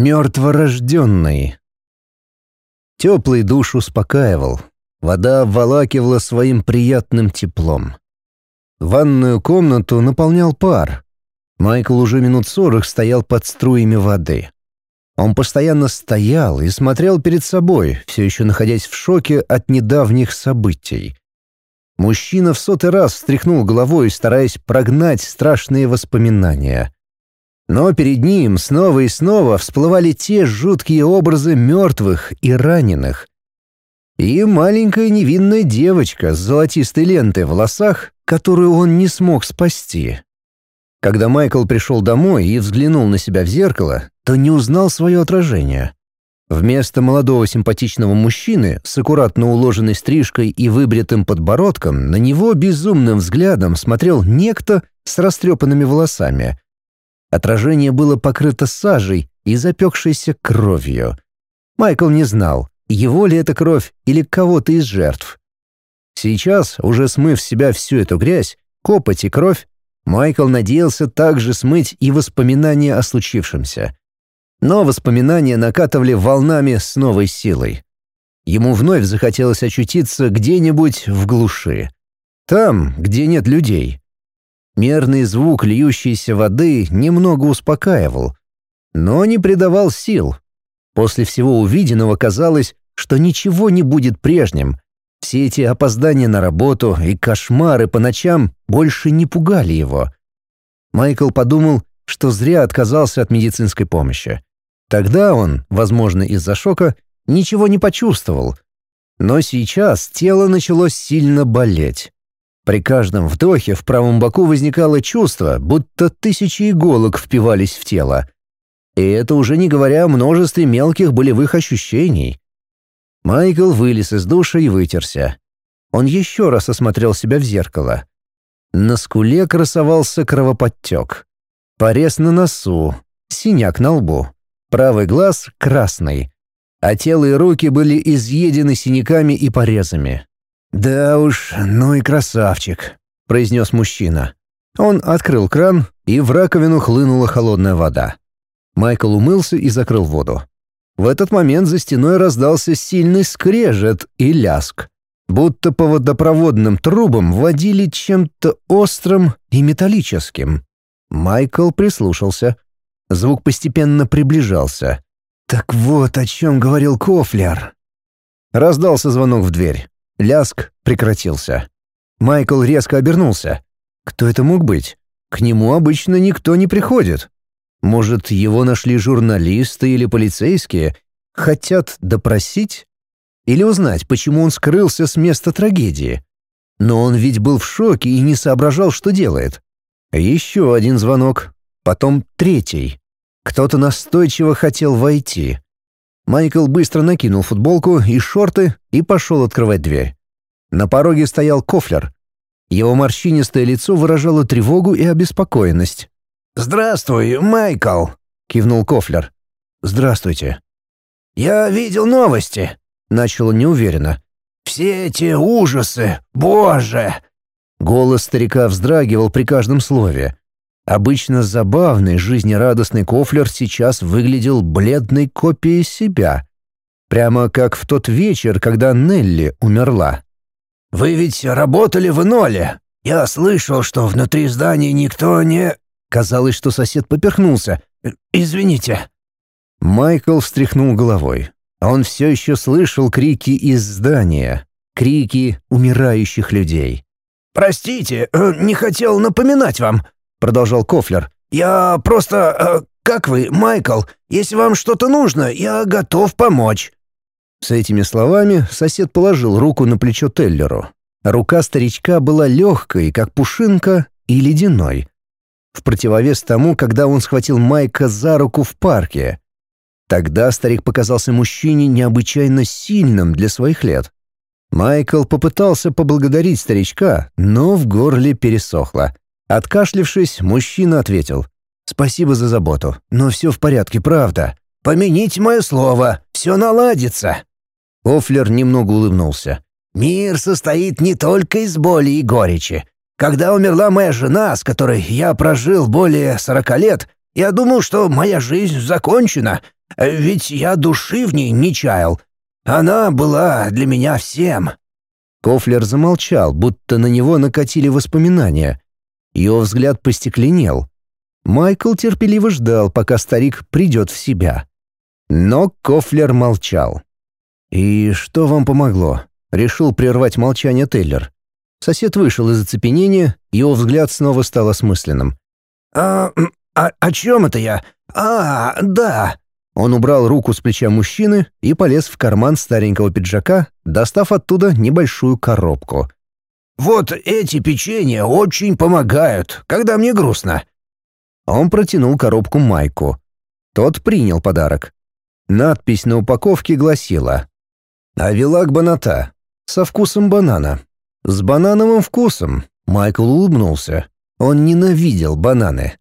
Мертворожденный. Теплый душ успокаивал. Вода обволакивала своим приятным теплом. Ванную комнату наполнял пар. Майкл уже минут сорок стоял под струями воды. Он постоянно стоял и смотрел перед собой, все еще находясь в шоке от недавних событий. Мужчина в сотый раз встряхнул головой, стараясь прогнать страшные воспоминания. Но перед ним снова и снова всплывали те жуткие образы мертвых и раненых. И маленькая невинная девочка с золотистой лентой в волосах, которую он не смог спасти. Когда Майкл пришел домой и взглянул на себя в зеркало, то не узнал свое отражение. Вместо молодого симпатичного мужчины с аккуратно уложенной стрижкой и выбритым подбородком на него безумным взглядом смотрел некто с растрепанными волосами — Отражение было покрыто сажей и запекшейся кровью. Майкл не знал, его ли это кровь или кого-то из жертв. Сейчас, уже смыв с себя всю эту грязь, копоть и кровь, Майкл надеялся также смыть и воспоминания о случившемся. Но воспоминания накатывали волнами с новой силой. Ему вновь захотелось очутиться где-нибудь в глуши. Там, где нет людей, Мерный звук льющейся воды немного успокаивал, но не придавал сил. После всего увиденного казалось, что ничего не будет прежним. Все эти опоздания на работу и кошмары по ночам больше не пугали его. Майкл подумал, что зря отказался от медицинской помощи. Тогда он, возможно, из-за шока, ничего не почувствовал. Но сейчас тело начало сильно болеть. При каждом вдохе в правом боку возникало чувство, будто тысячи иголок впивались в тело. И это уже не говоря о множестве мелких болевых ощущений. Майкл вылез из душа и вытерся. Он еще раз осмотрел себя в зеркало. На скуле красовался кровоподтек. Порез на носу, синяк на лбу. Правый глаз красный. А тело и руки были изъедены синяками и порезами. «Да уж, ну и красавчик», — произнес мужчина. Он открыл кран, и в раковину хлынула холодная вода. Майкл умылся и закрыл воду. В этот момент за стеной раздался сильный скрежет и ляск, будто по водопроводным трубам водили чем-то острым и металлическим. Майкл прислушался. Звук постепенно приближался. «Так вот о чем говорил Кофлер». Раздался звонок в дверь. Ляск прекратился. Майкл резко обернулся. Кто это мог быть? К нему обычно никто не приходит. Может, его нашли журналисты или полицейские? Хотят допросить? Или узнать, почему он скрылся с места трагедии? Но он ведь был в шоке и не соображал, что делает. Еще один звонок. Потом третий. Кто-то настойчиво хотел войти. Майкл быстро накинул футболку и шорты и пошел открывать дверь. На пороге стоял Кофлер. Его морщинистое лицо выражало тревогу и обеспокоенность. «Здравствуй, Майкл», — кивнул Кофлер. «Здравствуйте». «Я видел новости», — начал он неуверенно. «Все эти ужасы, боже!» Голос старика вздрагивал при каждом слове. Обычно забавный, жизнерадостный Кофлер сейчас выглядел бледной копией себя. Прямо как в тот вечер, когда Нелли умерла. «Вы ведь работали в Ноле. Я слышал, что внутри здания никто не...» Казалось, что сосед поперхнулся. «Извините». Майкл встряхнул головой. Он все еще слышал крики из здания. Крики умирающих людей. «Простите, э, не хотел напоминать вам», — продолжал Кофлер. «Я просто... Э, как вы, Майкл? Если вам что-то нужно, я готов помочь». С этими словами сосед положил руку на плечо Теллеру. Рука старичка была легкой, как пушинка, и ледяной. В противовес тому, когда он схватил Майка за руку в парке. Тогда старик показался мужчине необычайно сильным для своих лет. Майкл попытался поблагодарить старичка, но в горле пересохло. Откашлившись, мужчина ответил. «Спасибо за заботу, но все в порядке, правда. Помяните мое слово, все наладится». Офлер немного улыбнулся. «Мир состоит не только из боли и горечи. Когда умерла моя жена, с которой я прожил более сорока лет, я думал, что моя жизнь закончена, Ведь я души в ней не чаял. Она была для меня всем». Кофлер замолчал, будто на него накатили воспоминания. Его взгляд постекленел. Майкл терпеливо ждал, пока старик придет в себя. Но Кофлер молчал. «И что вам помогло?» — решил прервать молчание Тейлер. Сосед вышел из оцепенения, его взгляд снова стал осмысленным. «А, а о чем это я? А, да!» Он убрал руку с плеча мужчины и полез в карман старенького пиджака, достав оттуда небольшую коробку. «Вот эти печенья очень помогают, когда мне грустно». Он протянул коробку Майку. Тот принял подарок. Надпись на упаковке гласила «Авилак баната. Со вкусом банана. С банановым вкусом». Майкл улыбнулся. Он ненавидел бананы.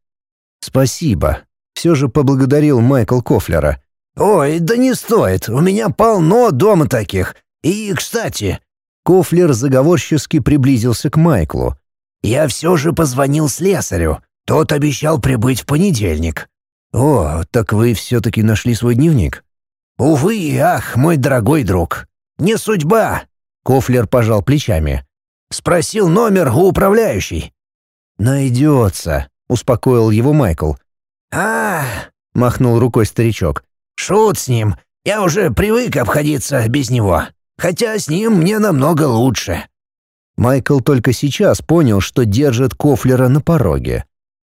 «Спасибо», все же поблагодарил Майкл Кофлера. «Ой, да не стоит, у меня полно дома таких. И, кстати...» Кофлер заговорчески приблизился к Майклу. «Я все же позвонил слесарю. Тот обещал прибыть в понедельник». «О, так вы все-таки нашли свой дневник?» «Увы, ах, мой дорогой друг. Не судьба!» Кофлер пожал плечами. «Спросил номер у управляющей». «Найдется», — успокоил его Майкл а махнул рукой старичок. «Шут с ним. Я уже привык обходиться без него. Хотя с ним мне намного лучше». Майкл только сейчас понял, что держит Кофлера на пороге.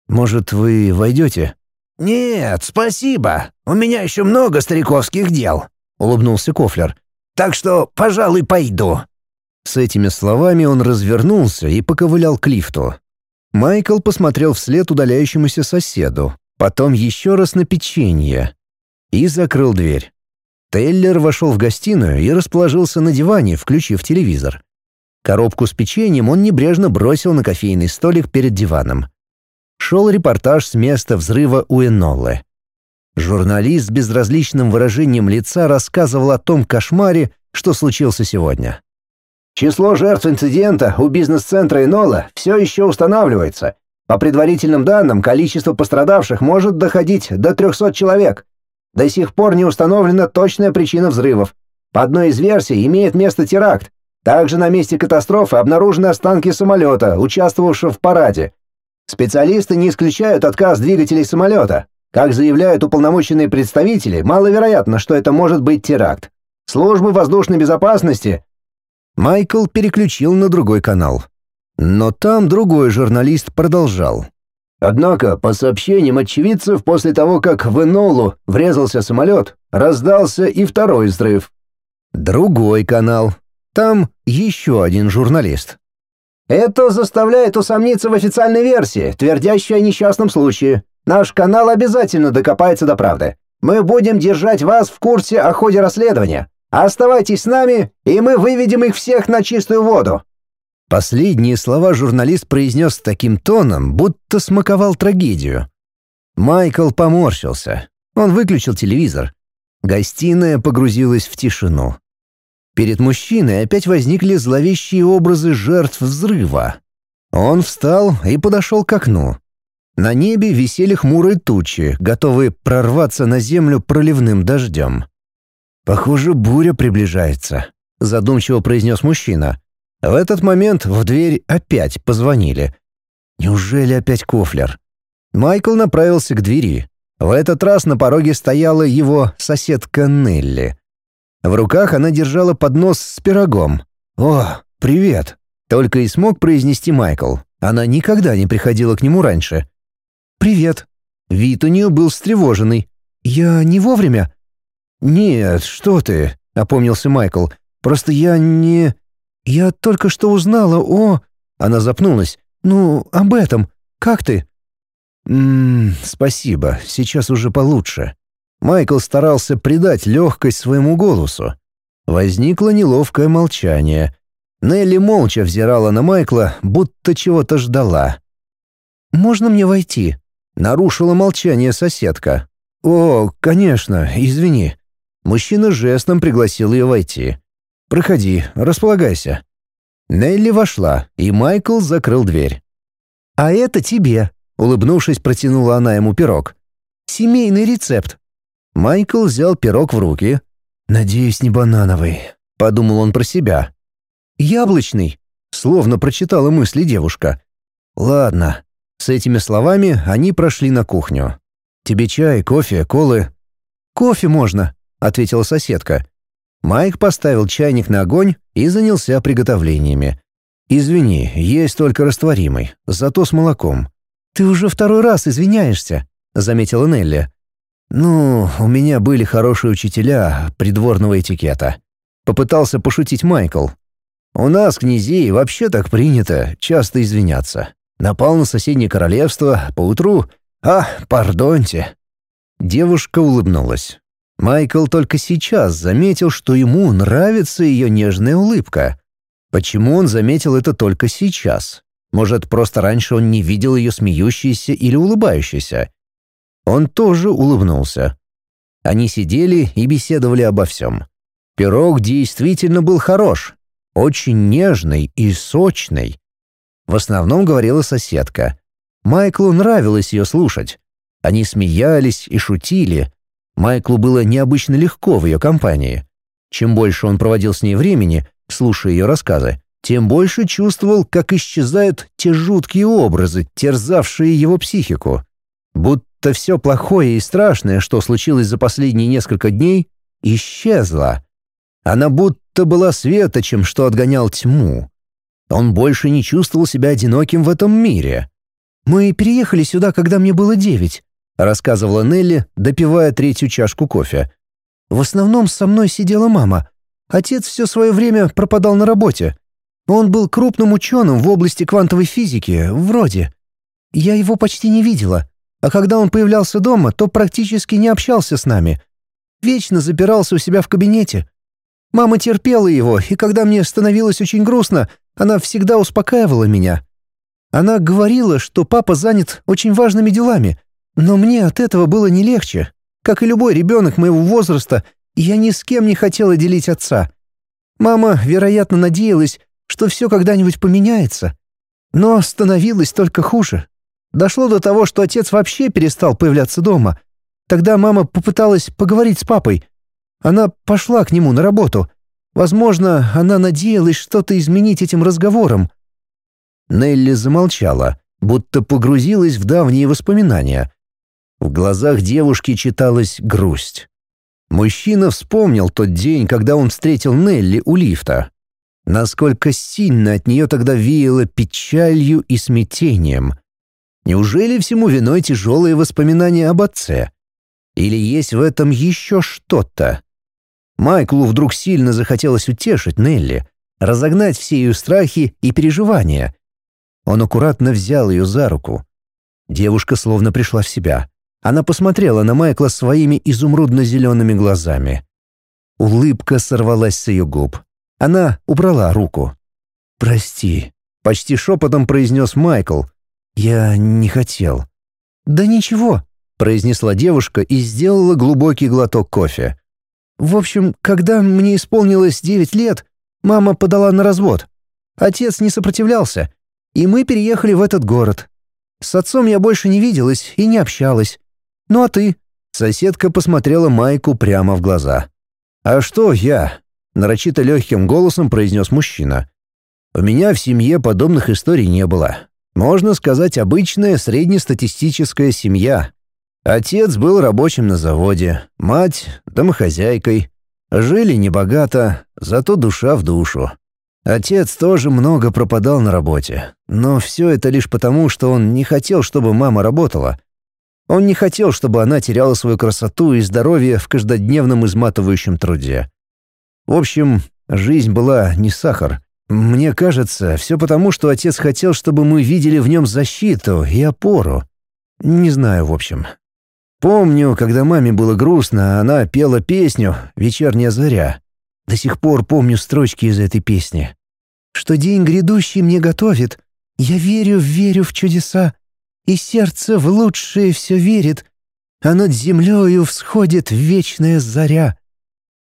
«Может, вы войдете?» «Нет, спасибо. У меня еще много стариковских дел», — улыбнулся Кофлер. «Так что, пожалуй, пойду». С этими словами он развернулся и поковылял к лифту. Майкл посмотрел вслед удаляющемуся соседу, потом еще раз на печенье и закрыл дверь. Тейлер вошел в гостиную и расположился на диване, включив телевизор. Коробку с печеньем он небрежно бросил на кофейный столик перед диваном. Шел репортаж с места взрыва у Эноллы. Журналист с безразличным выражением лица рассказывал о том кошмаре, что случился сегодня. Число жертв инцидента у бизнес-центра Энола все еще устанавливается, по предварительным данным, количество пострадавших может доходить до 300 человек. До сих пор не установлена точная причина взрывов. По одной из версий имеет место теракт. Также на месте катастрофы обнаружены останки самолета, участвовавшего в параде. Специалисты не исключают отказ двигателей самолета. Как заявляют уполномоченные представители, маловероятно, что это может быть теракт. Службы воздушной безопасности... Майкл переключил на другой канал. Но там другой журналист продолжал. Однако, по сообщениям очевидцев, после того, как в Энолу врезался самолет, раздался и второй взрыв. Другой канал. Там еще один журналист. Это заставляет усомниться в официальной версии, твердящей о несчастном случае. Наш канал обязательно докопается до правды. Мы будем держать вас в курсе о ходе расследования. Оставайтесь с нами, и мы выведем их всех на чистую воду. Последние слова журналист произнес таким тоном, будто смаковал трагедию. Майкл поморщился. Он выключил телевизор. Гостиная погрузилась в тишину. Перед мужчиной опять возникли зловещие образы жертв взрыва. Он встал и подошел к окну. На небе висели хмурые тучи, готовые прорваться на землю проливным дождем. «Похоже, буря приближается», — задумчиво произнес мужчина. В этот момент в дверь опять позвонили. Неужели опять Кофлер? Майкл направился к двери. В этот раз на пороге стояла его соседка Нелли. В руках она держала поднос с пирогом. «О, привет!» Только и смог произнести Майкл. Она никогда не приходила к нему раньше. «Привет!» Вид у нее был встревоженный. «Я не вовремя?» «Нет, что ты!» — опомнился Майкл. «Просто я не...» «Я только что узнала о...» Она запнулась. «Ну, об этом. Как ты?» «Ммм, спасибо. Сейчас уже получше». Майкл старался придать легкость своему голосу. Возникло неловкое молчание. Нелли молча взирала на Майкла, будто чего-то ждала. «Можно мне войти?» — нарушила молчание соседка. «О, конечно, извини». Мужчина жестом пригласил ее войти. Проходи, располагайся». Нелли вошла, и Майкл закрыл дверь. «А это тебе», — улыбнувшись, протянула она ему пирог. «Семейный рецепт». Майкл взял пирог в руки. «Надеюсь, не банановый», — подумал он про себя. «Яблочный», — словно прочитала мысли девушка. «Ладно». С этими словами они прошли на кухню. «Тебе чай, кофе, колы?» «Кофе можно», — ответила соседка. Майк поставил чайник на огонь и занялся приготовлениями. «Извини, есть только растворимый, зато с молоком». «Ты уже второй раз извиняешься», — заметила Нелли. «Ну, у меня были хорошие учителя придворного этикета». Попытался пошутить Майкл. «У нас, князей, вообще так принято часто извиняться. Напал на соседнее королевство, поутру... А, пардоньте». Девушка улыбнулась. Майкл только сейчас заметил, что ему нравится ее нежная улыбка. Почему он заметил это только сейчас? Может, просто раньше он не видел ее смеющейся или улыбающейся? Он тоже улыбнулся. Они сидели и беседовали обо всем. Пирог действительно был хорош, очень нежный и сочный. В основном говорила соседка. Майклу нравилось ее слушать. Они смеялись и шутили, Майклу было необычно легко в ее компании. Чем больше он проводил с ней времени, слушая ее рассказы, тем больше чувствовал, как исчезают те жуткие образы, терзавшие его психику. Будто все плохое и страшное, что случилось за последние несколько дней, исчезло. Она будто была светочем, что отгонял тьму. Он больше не чувствовал себя одиноким в этом мире. «Мы переехали сюда, когда мне было девять рассказывала Нелли, допивая третью чашку кофе. В основном со мной сидела мама. Отец все свое время пропадал на работе. Он был крупным ученым в области квантовой физики, вроде. Я его почти не видела, а когда он появлялся дома, то практически не общался с нами. Вечно запирался у себя в кабинете. Мама терпела его, и когда мне становилось очень грустно, она всегда успокаивала меня. Она говорила, что папа занят очень важными делами — но мне от этого было не легче. Как и любой ребенок моего возраста, я ни с кем не хотела делить отца. Мама, вероятно, надеялась, что все когда-нибудь поменяется. Но становилось только хуже. Дошло до того, что отец вообще перестал появляться дома. Тогда мама попыталась поговорить с папой. Она пошла к нему на работу. Возможно, она надеялась что-то изменить этим разговором. Нелли замолчала, будто погрузилась в давние воспоминания. В глазах девушки читалась грусть. Мужчина вспомнил тот день, когда он встретил Нелли у лифта. Насколько сильно от нее тогда веяло печалью и смятением. Неужели всему виной тяжелые воспоминания об отце? Или есть в этом еще что-то? Майклу вдруг сильно захотелось утешить Нелли, разогнать все ее страхи и переживания. Он аккуратно взял ее за руку. Девушка словно пришла в себя. Она посмотрела на Майкла своими изумрудно-зелеными глазами. Улыбка сорвалась с ее губ. Она убрала руку. «Прости», — почти шепотом произнес Майкл. «Я не хотел». «Да ничего», — произнесла девушка и сделала глубокий глоток кофе. «В общем, когда мне исполнилось девять лет, мама подала на развод. Отец не сопротивлялся, и мы переехали в этот город. С отцом я больше не виделась и не общалась. «Ну а ты?» Соседка посмотрела Майку прямо в глаза. «А что я?» — нарочито легким голосом произнес мужчина. «У меня в семье подобных историй не было. Можно сказать, обычная среднестатистическая семья. Отец был рабочим на заводе, мать — домохозяйкой. Жили небогато, зато душа в душу. Отец тоже много пропадал на работе, но все это лишь потому, что он не хотел, чтобы мама работала — он не хотел, чтобы она теряла свою красоту и здоровье в каждодневном изматывающем труде. В общем, жизнь была не сахар. Мне кажется, все потому, что отец хотел, чтобы мы видели в нем защиту и опору. Не знаю, в общем. Помню, когда маме было грустно, она пела песню «Вечерняя заря». До сих пор помню строчки из этой песни. «Что день грядущий мне готовит, я верю, верю в чудеса, и сердце в лучшее все верит, а над землею всходит вечная заря».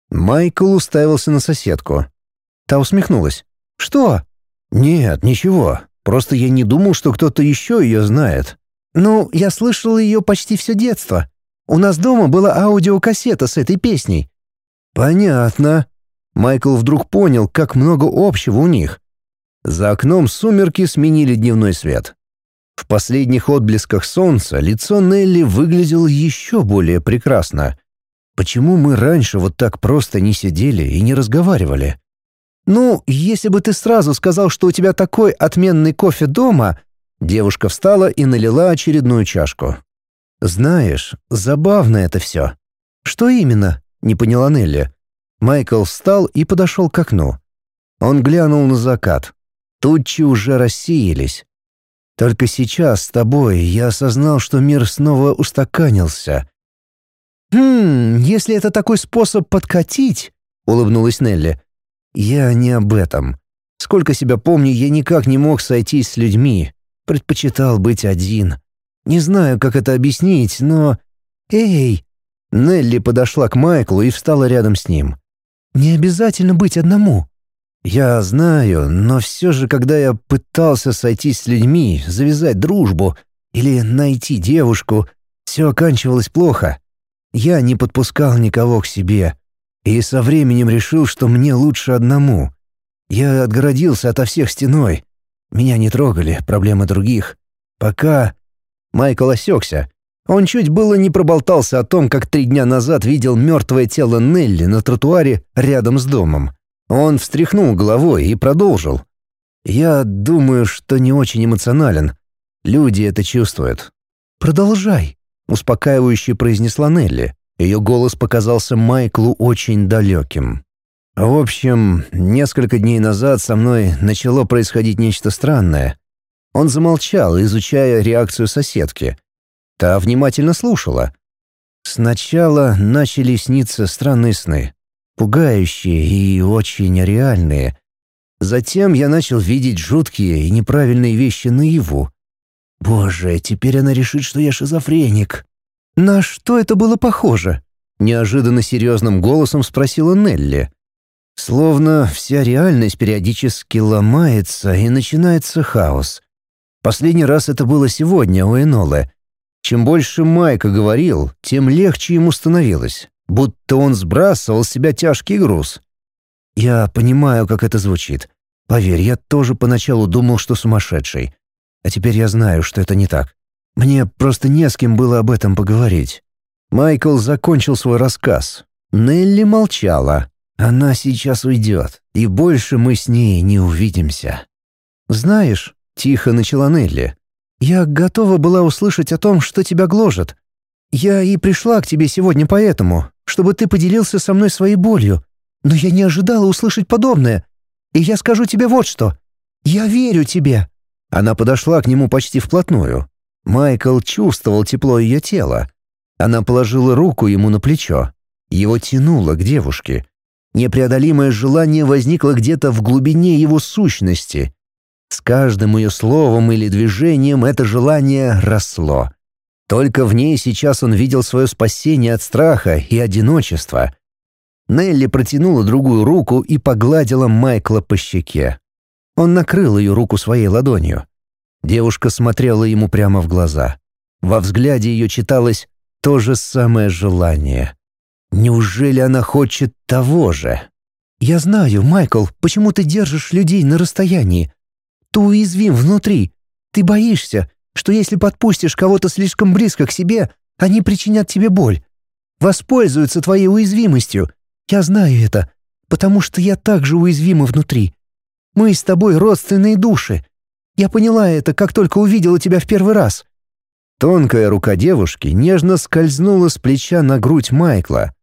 Майкл уставился на соседку. Та усмехнулась. «Что?» «Нет, ничего. Просто я не думал, что кто-то еще ее знает». «Ну, я слышал ее почти все детство. У нас дома была аудиокассета с этой песней». «Понятно». Майкл вдруг понял, как много общего у них. За окном сумерки сменили дневной свет. В последних отблесках солнца лицо Нелли выглядело еще более прекрасно. Почему мы раньше вот так просто не сидели и не разговаривали? «Ну, если бы ты сразу сказал, что у тебя такой отменный кофе дома...» Девушка встала и налила очередную чашку. «Знаешь, забавно это все». «Что именно?» — не поняла Нелли. Майкл встал и подошел к окну. Он глянул на закат. Тучи уже рассеялись. Только сейчас с тобой я осознал, что мир снова устаканился. «Хм, если это такой способ подкатить», — улыбнулась Нелли. «Я не об этом. Сколько себя помню, я никак не мог сойтись с людьми. Предпочитал быть один. Не знаю, как это объяснить, но... Эй!» Нелли подошла к Майклу и встала рядом с ним. «Не обязательно быть одному. Я знаю, но все же, когда я пытался сойтись с людьми, завязать дружбу или найти девушку, все оканчивалось плохо. Я не подпускал никого к себе и со временем решил, что мне лучше одному. Я отгородился ото всех стеной. Меня не трогали проблемы других. Пока... Майкл осекся. Он чуть было не проболтался о том, как три дня назад видел мертвое тело Нелли на тротуаре рядом с домом. Он встряхнул головой и продолжил. «Я думаю, что не очень эмоционален. Люди это чувствуют». «Продолжай», — успокаивающе произнесла Нелли. Ее голос показался Майклу очень далеким. «В общем, несколько дней назад со мной начало происходить нечто странное». Он замолчал, изучая реакцию соседки. Та внимательно слушала. Сначала начали сниться странные сны пугающие и очень реальные. Затем я начал видеть жуткие и неправильные вещи наяву. Боже, теперь она решит, что я шизофреник. На что это было похоже? Неожиданно серьезным голосом спросила Нелли. Словно вся реальность периодически ломается и начинается хаос. Последний раз это было сегодня у Энолы. Чем больше Майка говорил, тем легче ему становилось будто он сбрасывал с себя тяжкий груз. Я понимаю, как это звучит. Поверь, я тоже поначалу думал, что сумасшедший. А теперь я знаю, что это не так. Мне просто не с кем было об этом поговорить. Майкл закончил свой рассказ. Нелли молчала. Она сейчас уйдет, и больше мы с ней не увидимся. «Знаешь», — тихо начала Нелли, — «я готова была услышать о том, что тебя гложет. Я и пришла к тебе сегодня поэтому, чтобы ты поделился со мной своей болью. Но я не ожидала услышать подобное. И я скажу тебе вот что. Я верю тебе». Она подошла к нему почти вплотную. Майкл чувствовал тепло ее тела. Она положила руку ему на плечо. Его тянуло к девушке. Непреодолимое желание возникло где-то в глубине его сущности. С каждым ее словом или движением это желание росло. Только в ней сейчас он видел свое спасение от страха и одиночества. Нелли протянула другую руку и погладила Майкла по щеке. Он накрыл ее руку своей ладонью. Девушка смотрела ему прямо в глаза. Во взгляде ее читалось то же самое желание. Неужели она хочет того же? «Я знаю, Майкл, почему ты держишь людей на расстоянии. Ты уязвим внутри. Ты боишься, что если подпустишь кого-то слишком близко к себе, они причинят тебе боль. Воспользуются твоей уязвимостью. Я знаю это, потому что я также уязвима внутри. Мы с тобой родственные души. Я поняла это, как только увидела тебя в первый раз». Тонкая рука девушки нежно скользнула с плеча на грудь Майкла.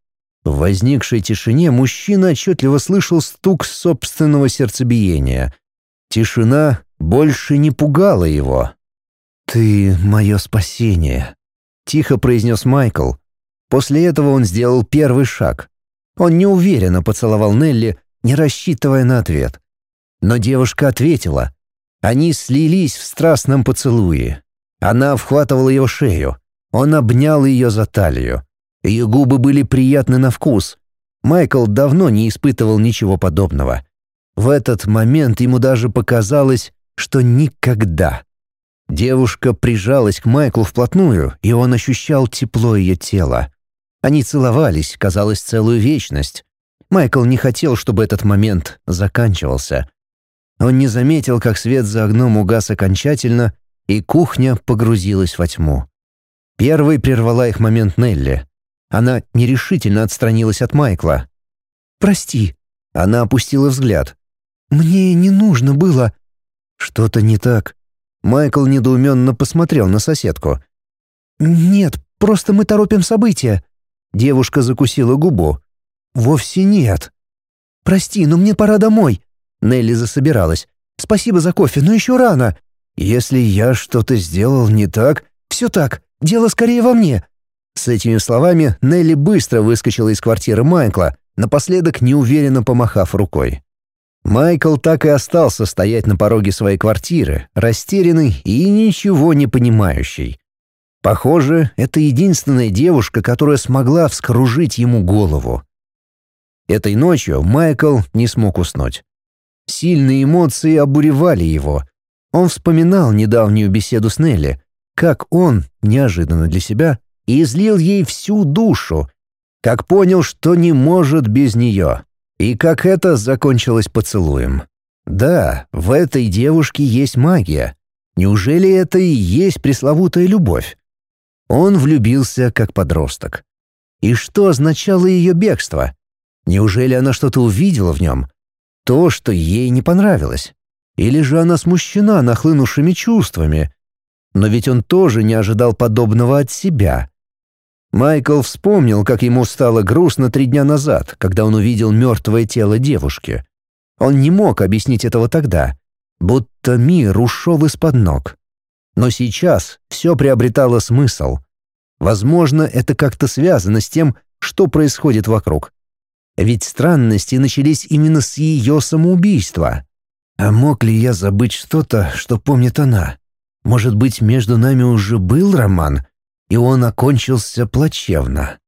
В возникшей тишине мужчина отчетливо слышал стук собственного сердцебиения. Тишина больше не пугала его. «Ты мое спасение», — тихо произнес Майкл. После этого он сделал первый шаг. Он неуверенно поцеловал Нелли, не рассчитывая на ответ. Но девушка ответила. Они слились в страстном поцелуе. Она вхватывала его шею. Он обнял ее за талию. Ее губы были приятны на вкус. Майкл давно не испытывал ничего подобного. В этот момент ему даже показалось, что никогда Девушка прижалась к Майклу вплотную, и он ощущал тепло ее тела. Они целовались, казалось, целую вечность. Майкл не хотел, чтобы этот момент заканчивался. Он не заметил, как свет за окном угас окончательно, и кухня погрузилась во тьму. Первой прервала их момент Нелли. Она нерешительно отстранилась от Майкла. «Прости». Она опустила взгляд. «Мне не нужно было...» «Что-то не так». Майкл недоуменно посмотрел на соседку. «Нет, просто мы торопим события». Девушка закусила губу. «Вовсе нет». «Прости, но мне пора домой». Нелли засобиралась. «Спасибо за кофе, но еще рано». «Если я что-то сделал не так...» «Все так. Дело скорее во мне». С этими словами Нелли быстро выскочила из квартиры Майкла, напоследок неуверенно помахав рукой. Майкл так и остался стоять на пороге своей квартиры, растерянный и ничего не понимающий. Похоже, это единственная девушка, которая смогла вскружить ему голову. Этой ночью Майкл не смог уснуть. Сильные эмоции обуревали его. Он вспоминал недавнюю беседу с Нелли, как он, неожиданно для себя, излил ей всю душу, как понял, что не может без нее. И как это закончилось поцелуем. Да, в этой девушке есть магия. Неужели это и есть пресловутая любовь? Он влюбился как подросток. И что означало ее бегство? Неужели она что-то увидела в нем? То, что ей не понравилось? Или же она смущена нахлынувшими чувствами? Но ведь он тоже не ожидал подобного от себя. Майкл вспомнил, как ему стало грустно три дня назад, когда он увидел мертвое тело девушки. Он не мог объяснить этого тогда, будто мир ушел из-под ног. Но сейчас все приобретало смысл. Возможно, это как-то связано с тем, что происходит вокруг. Ведь странности начались именно с ее самоубийства. А мог ли я забыть что-то, что помнит она? Может быть, между нами уже был роман, и он окончился плачевно.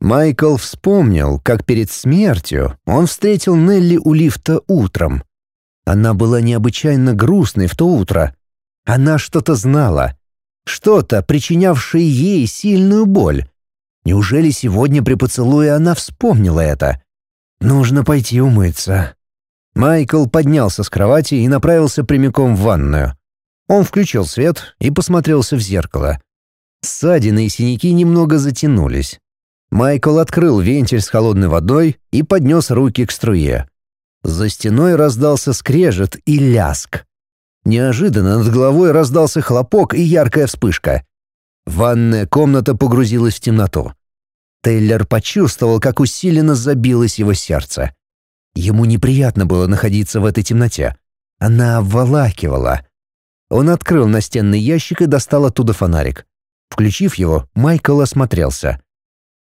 Майкл вспомнил, как перед смертью он встретил Нелли у лифта утром. Она была необычайно грустной в то утро. Она что-то знала, что-то, причинявшее ей сильную боль. Неужели сегодня при поцелуе она вспомнила это? Нужно пойти умыться. Майкл поднялся с кровати и направился прямиком в ванную. Он включил свет и посмотрелся в зеркало. Ссадины и синяки немного затянулись. Майкл открыл вентиль с холодной водой и поднес руки к струе. За стеной раздался скрежет и ляск. Неожиданно над головой раздался хлопок и яркая вспышка. Ванная комната погрузилась в темноту. Тейлер почувствовал, как усиленно забилось его сердце. Ему неприятно было находиться в этой темноте. Она обволакивала. Он открыл настенный ящик и достал оттуда фонарик. Включив его, Майкл осмотрелся.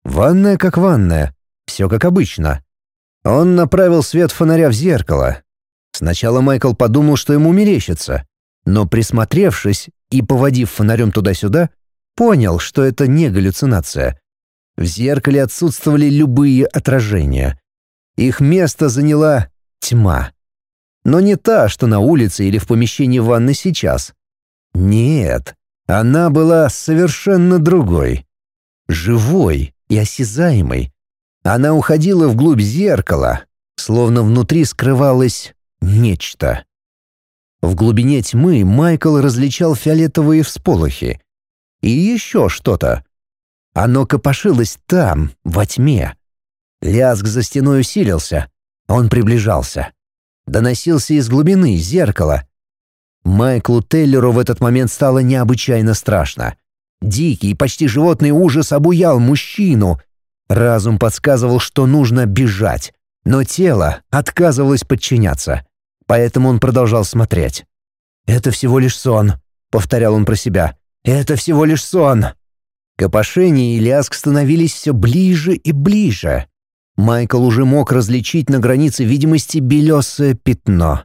Ванная как ванная, все как обычно. Он направил свет фонаря в зеркало. Сначала Майкл подумал, что ему мерещится, но присмотревшись и поводив фонарем туда-сюда, понял, что это не галлюцинация. В зеркале отсутствовали любые отражения. Их место заняла тьма. Но не та, что на улице или в помещении ванны сейчас. Нет, она была совершенно другой. Живой и осязаемой. Она уходила вглубь зеркала, словно внутри скрывалось нечто. В глубине тьмы Майкл различал фиолетовые всполохи. И еще что-то. Оно копошилось там, во тьме. Лязг за стеной усилился. Он приближался. Доносился из глубины зеркала, Майклу Теллеру в этот момент стало необычайно страшно. Дикий, почти животный ужас обуял мужчину. Разум подсказывал, что нужно бежать, но тело отказывалось подчиняться. Поэтому он продолжал смотреть. «Это всего лишь сон», — повторял он про себя. «Это всего лишь сон». Копошение и лязг становились все ближе и ближе. Майкл уже мог различить на границе видимости белесое пятно.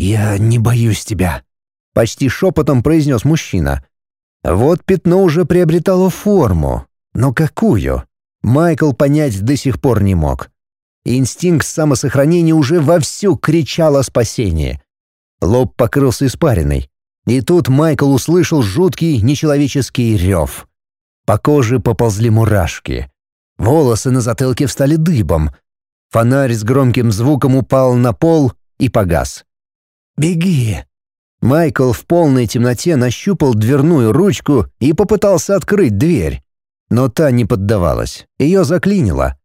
«Я не боюсь тебя», — почти шепотом произнес мужчина. Вот пятно уже приобретало форму. Но какую? Майкл понять до сих пор не мог. Инстинкт самосохранения уже вовсю кричал о спасении. Лоб покрылся испариной. И тут Майкл услышал жуткий нечеловеческий рев. По коже поползли мурашки. Волосы на затылке встали дыбом. Фонарь с громким звуком упал на пол и погас. «Беги!» Майкл в полной темноте нащупал дверную ручку и попытался открыть дверь. Но та не поддавалась. Ее заклинило.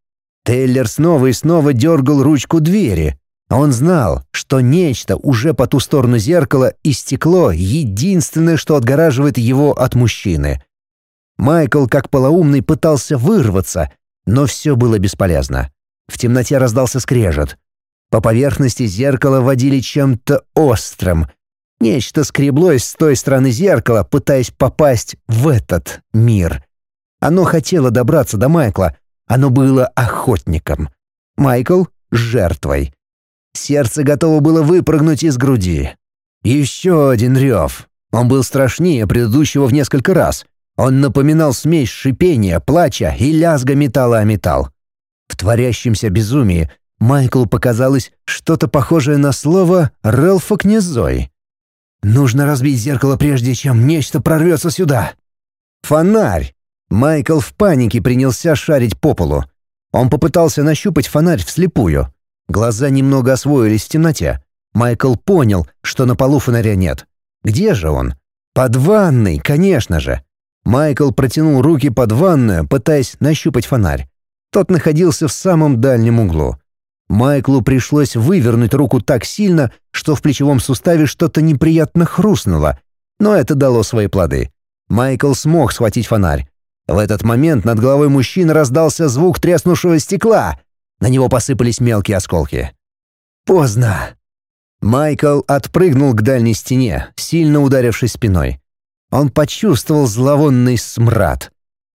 Тейлер снова и снова дергал ручку двери. Он знал, что нечто уже по ту сторону зеркала и стекло — единственное, что отгораживает его от мужчины. Майкл, как полоумный, пытался вырваться, но все было бесполезно. В темноте раздался скрежет. По поверхности зеркала водили чем-то острым. Нечто скреблось с той стороны зеркала, пытаясь попасть в этот мир. Оно хотело добраться до Майкла. Оно было охотником. Майкл — жертвой. Сердце готово было выпрыгнуть из груди. Еще один рев. Он был страшнее предыдущего в несколько раз. Он напоминал смесь шипения, плача и лязга металла о металл. В творящемся безумии Майклу показалось что-то похожее на слово «Рэлфа Князой». «Нужно разбить зеркало, прежде чем нечто прорвется сюда». «Фонарь!» Майкл в панике принялся шарить по полу. Он попытался нащупать фонарь вслепую. Глаза немного освоились в темноте. Майкл понял, что на полу фонаря нет. Где же он? Под ванной, конечно же. Майкл протянул руки под ванную, пытаясь нащупать фонарь. Тот находился в самом дальнем углу. Майклу пришлось вывернуть руку так сильно, что в плечевом суставе что-то неприятно хрустнуло, но это дало свои плоды. Майкл смог схватить фонарь. В этот момент над головой мужчины раздался звук треснувшего стекла. На него посыпались мелкие осколки. Поздно. Майкл отпрыгнул к дальней стене, сильно ударившись спиной. Он почувствовал зловонный смрад.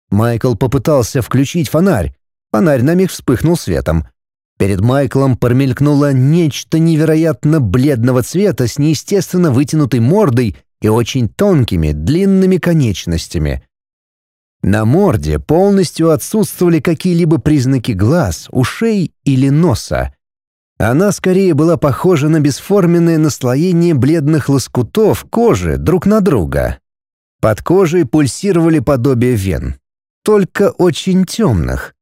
Майкл попытался включить фонарь. Фонарь на миг вспыхнул светом. Перед Майклом промелькнуло нечто невероятно бледного цвета с неестественно вытянутой мордой и очень тонкими, длинными конечностями. На морде полностью отсутствовали какие-либо признаки глаз, ушей или носа. Она скорее была похожа на бесформенное наслоение бледных лоскутов кожи друг на друга. Под кожей пульсировали подобие вен, только очень темных.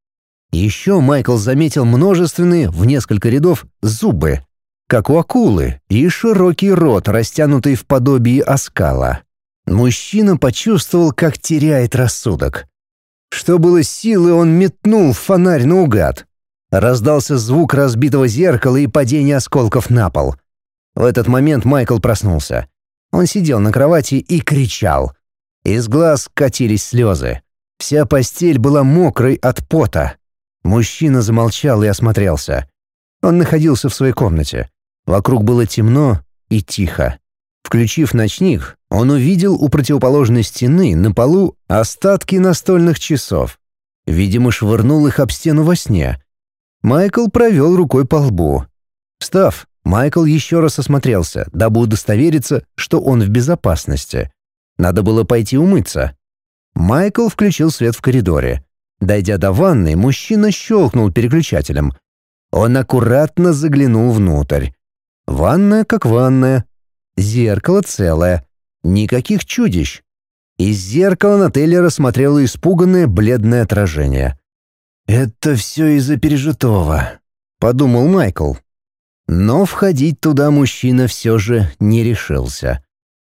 Еще Майкл заметил множественные, в несколько рядов, зубы, как у акулы, и широкий рот, растянутый в подобии оскала. Мужчина почувствовал, как теряет рассудок. Что было силы, он метнул фонарь наугад. Раздался звук разбитого зеркала и падения осколков на пол. В этот момент Майкл проснулся. Он сидел на кровати и кричал. Из глаз катились слезы. Вся постель была мокрой от пота. Мужчина замолчал и осмотрелся. Он находился в своей комнате. Вокруг было темно и тихо. Включив ночник, он увидел у противоположной стены на полу остатки настольных часов. Видимо, швырнул их об стену во сне. Майкл провел рукой по лбу. Встав, Майкл еще раз осмотрелся, дабы удостовериться, что он в безопасности. Надо было пойти умыться. Майкл включил свет в коридоре. Дойдя до ванной, мужчина щелкнул переключателем. Он аккуратно заглянул внутрь. Ванная как ванная. Зеркало целое. Никаких чудищ. Из зеркала на Тейлера смотрело испуганное бледное отражение. «Это все из-за пережитого», — подумал Майкл. Но входить туда мужчина все же не решился.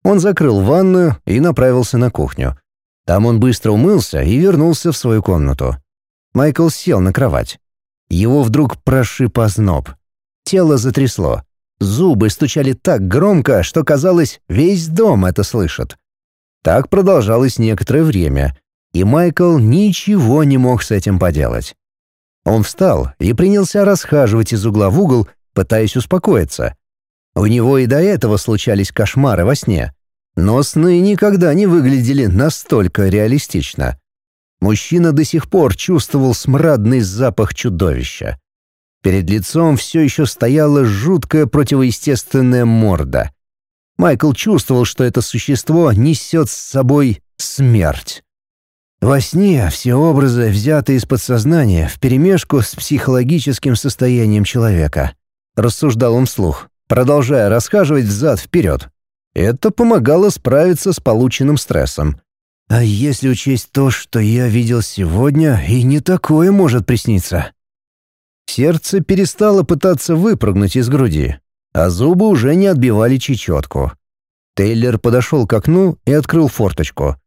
Он закрыл ванную и направился на кухню. Там он быстро умылся и вернулся в свою комнату. Майкл сел на кровать. Его вдруг прошиб озноб. Тело затрясло. Зубы стучали так громко, что казалось, весь дом это слышит. Так продолжалось некоторое время, и Майкл ничего не мог с этим поделать. Он встал и принялся расхаживать из угла в угол, пытаясь успокоиться. У него и до этого случались кошмары во сне, но сны никогда не выглядели настолько реалистично. Мужчина до сих пор чувствовал смрадный запах чудовища. Перед лицом все еще стояла жуткая противоестественная морда. Майкл чувствовал, что это существо несет с собой смерть. Во сне все образы взяты из подсознания вперемешку с психологическим состоянием человека. Рассуждал он вслух продолжая расхаживать взад-вперед. Это помогало справиться с полученным стрессом. А если учесть то, что я видел сегодня, и не такое может присниться? Сердце перестало пытаться выпрыгнуть из груди, а зубы уже не отбивали чечетку. Тейлер подошел к окну и открыл форточку.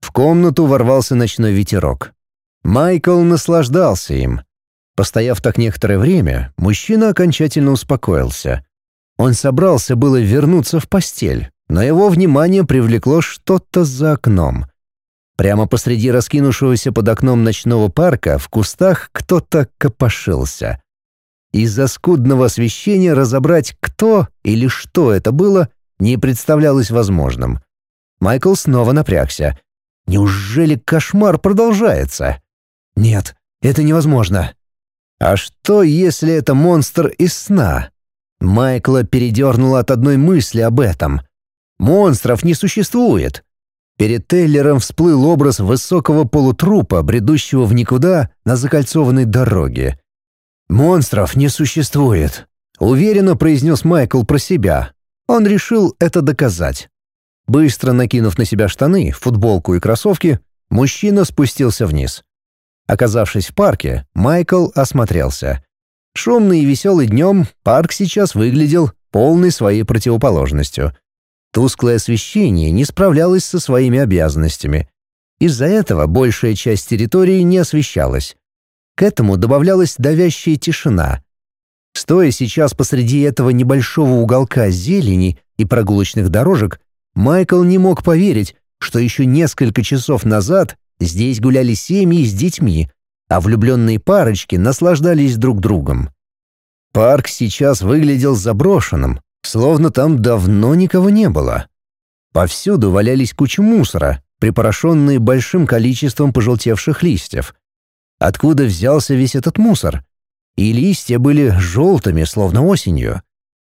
В комнату ворвался ночной ветерок. Майкл наслаждался им. Постояв так некоторое время, мужчина окончательно успокоился. Он собрался было вернуться в постель, но его внимание привлекло что-то за окном. Прямо посреди раскинувшегося под окном ночного парка в кустах кто-то копошился. Из-за скудного освещения разобрать, кто или что это было, не представлялось возможным. Майкл снова напрягся. Неужели кошмар продолжается? Нет, это невозможно. А что, если это монстр из сна? Майкла передернуло от одной мысли об этом. Монстров не существует. Перед Тейлером всплыл образ высокого полутрупа, бредущего в никуда на закольцованной дороге. «Монстров не существует», — уверенно произнес Майкл про себя. Он решил это доказать. Быстро накинув на себя штаны, футболку и кроссовки, мужчина спустился вниз. Оказавшись в парке, Майкл осмотрелся. Шумный и веселый днем парк сейчас выглядел полной своей противоположностью. Тусклое освещение не справлялось со своими обязанностями. Из-за этого большая часть территории не освещалась. К этому добавлялась давящая тишина. Стоя сейчас посреди этого небольшого уголка зелени и прогулочных дорожек, Майкл не мог поверить, что еще несколько часов назад здесь гуляли семьи с детьми, а влюбленные парочки наслаждались друг другом. Парк сейчас выглядел заброшенным, словно там давно никого не было. Повсюду валялись кучи мусора, припорошенные большим количеством пожелтевших листьев. Откуда взялся весь этот мусор? И листья были желтыми, словно осенью.